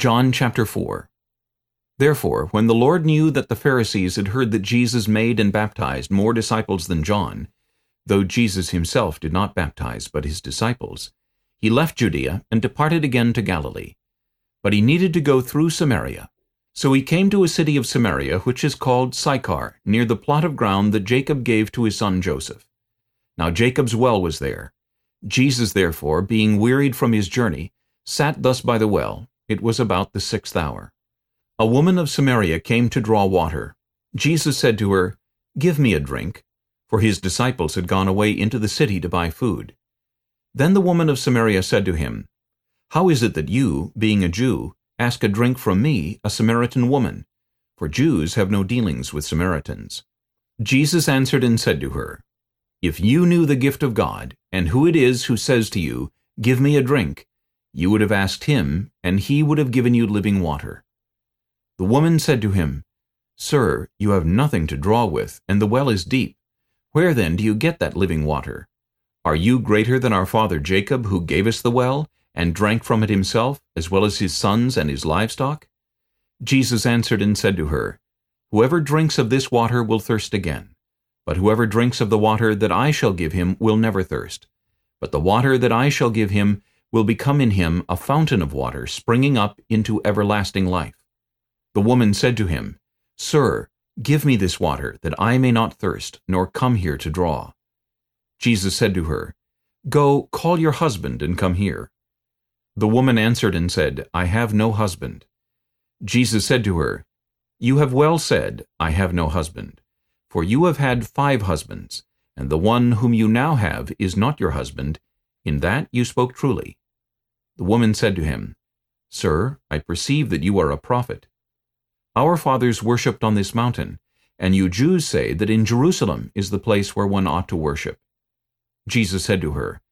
John chapter 4 Therefore, when the Lord knew that the Pharisees had heard that Jesus made and baptized more disciples than John, though Jesus himself did not baptize but his disciples, he left Judea and departed again to Galilee. But he needed to go through Samaria. So he came to a city of Samaria which is called Sychar, near the plot of ground that Jacob gave to his son Joseph. Now Jacob's well was there. Jesus therefore, being wearied from his journey, sat thus by the well. It was about the sixth hour. A woman of Samaria came to draw water. Jesus said to her, Give me a drink, for his disciples had gone away into the city to buy food. Then the woman of Samaria said to him, How is it that you, being a Jew, ask a drink from me, a Samaritan woman? For Jews have no dealings with Samaritans. Jesus answered and said to her, If you knew the gift of God, and who it is who says to you, Give me a drink, you would have asked him, and he would have given you living water. The woman said to him, Sir, you have nothing to draw with, and the well is deep. Where then do you get that living water? Are you greater than our father Jacob, who gave us the well, and drank from it himself, as well as his sons and his livestock? Jesus answered and said to her, Whoever drinks of this water will thirst again. But whoever drinks of the water that I shall give him will never thirst. But the water that I shall give him will become in him a fountain of water springing up into everlasting life. The woman said to him, Sir, give me this water, that I may not thirst, nor come here to draw. Jesus said to her, Go, call your husband, and come here. The woman answered and said, I have no husband. Jesus said to her, You have well said, I have no husband. For you have had five husbands, and the one whom you now have is not your husband. In that you spoke truly. The woman said to him, Sir, I perceive that you are a prophet. Our fathers worshipped on this mountain, and you Jews say that in Jerusalem is the place where one ought to worship. Jesus said to her,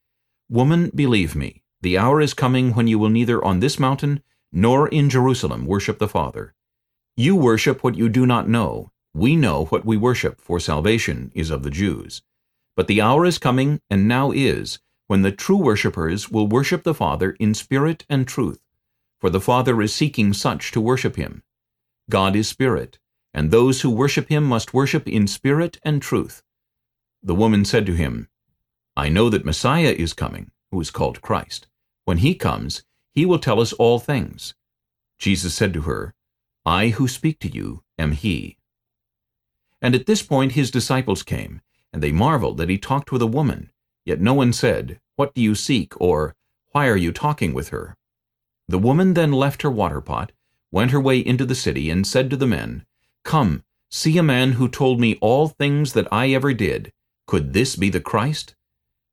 Woman, believe me, the hour is coming when you will neither on this mountain nor in Jerusalem worship the Father. You worship what you do not know. We know what we worship, for salvation is of the Jews. But the hour is coming, and now is, when the true worshippers will worship the Father in spirit and truth, for the Father is seeking such to worship him. God is spirit, and those who worship him must worship in spirit and truth. The woman said to him, I know that Messiah is coming, who is called Christ. When he comes, he will tell us all things. Jesus said to her, I who speak to you am he. And at this point his disciples came, and they marveled that he talked with a woman. Yet no one said, What do you seek? or Why are you talking with her? The woman then left her water pot, went her way into the city, and said to the men, Come, see a man who told me all things that I ever did. Could this be the Christ?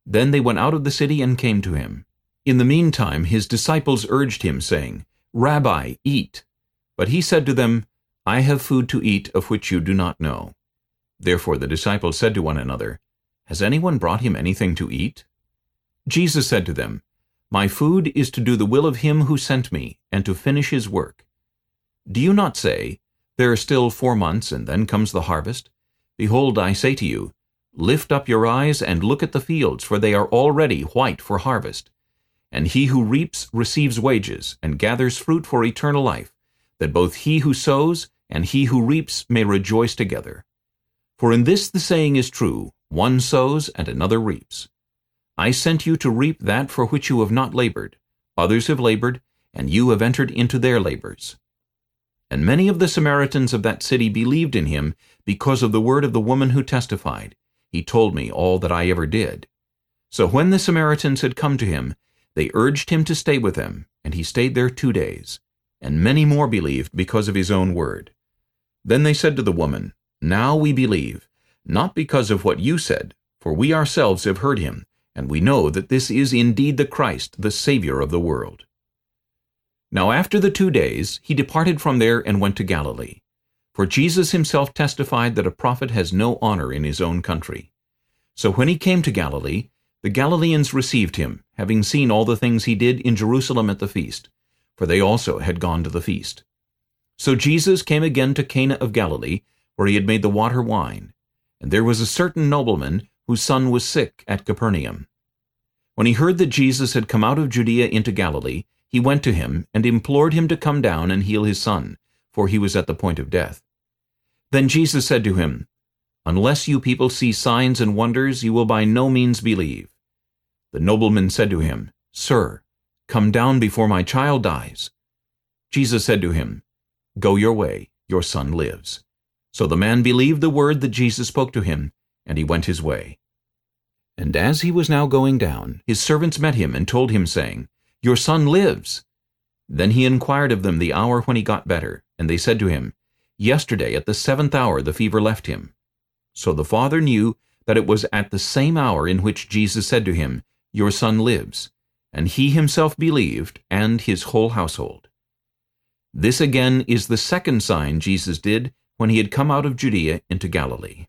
Then they went out of the city and came to him. In the meantime his disciples urged him, saying, Rabbi, eat. But he said to them, I have food to eat of which you do not know. Therefore the disciples said to one another, Has anyone brought him anything to eat? Jesus said to them, My food is to do the will of him who sent me, and to finish his work. Do you not say, There are still four months, and then comes the harvest? Behold, I say to you, Lift up your eyes and look at the fields, for they are already white for harvest. And he who reaps receives wages, and gathers fruit for eternal life, that both he who sows and he who reaps may rejoice together. For in this the saying is true, one sows and another reaps. I sent you to reap that for which you have not labored. Others have labored, and you have entered into their labors. And many of the Samaritans of that city believed in him because of the word of the woman who testified, He told me all that I ever did. So when the Samaritans had come to him, they urged him to stay with them, and he stayed there two days. And many more believed because of his own word. Then they said to the woman, Now we believe, not because of what you said, for we ourselves have heard him, and we know that this is indeed the Christ, the Savior of the world. Now after the two days he departed from there and went to Galilee. For Jesus himself testified that a prophet has no honor in his own country. So when he came to Galilee, the Galileans received him, having seen all the things he did in Jerusalem at the feast, for they also had gone to the feast. So Jesus came again to Cana of Galilee, where he had made the water wine. And there was a certain nobleman whose son was sick at Capernaum. When he heard that Jesus had come out of Judea into Galilee, he went to him and implored him to come down and heal his son, for he was at the point of death. Then Jesus said to him, Unless you people see signs and wonders, you will by no means believe. The nobleman said to him, Sir, come down before my child dies. Jesus said to him, Go your way, your son lives. So the man believed the word that Jesus spoke to him, and he went his way. And as he was now going down, his servants met him and told him, saying, Your son lives. Then he inquired of them the hour when he got better, and they said to him, Yesterday at the seventh hour the fever left him. So the father knew that it was at the same hour in which Jesus said to him, Your son lives. And he himself believed, and his whole household. This again is the second sign Jesus did when he had come out of Judea into Galilee.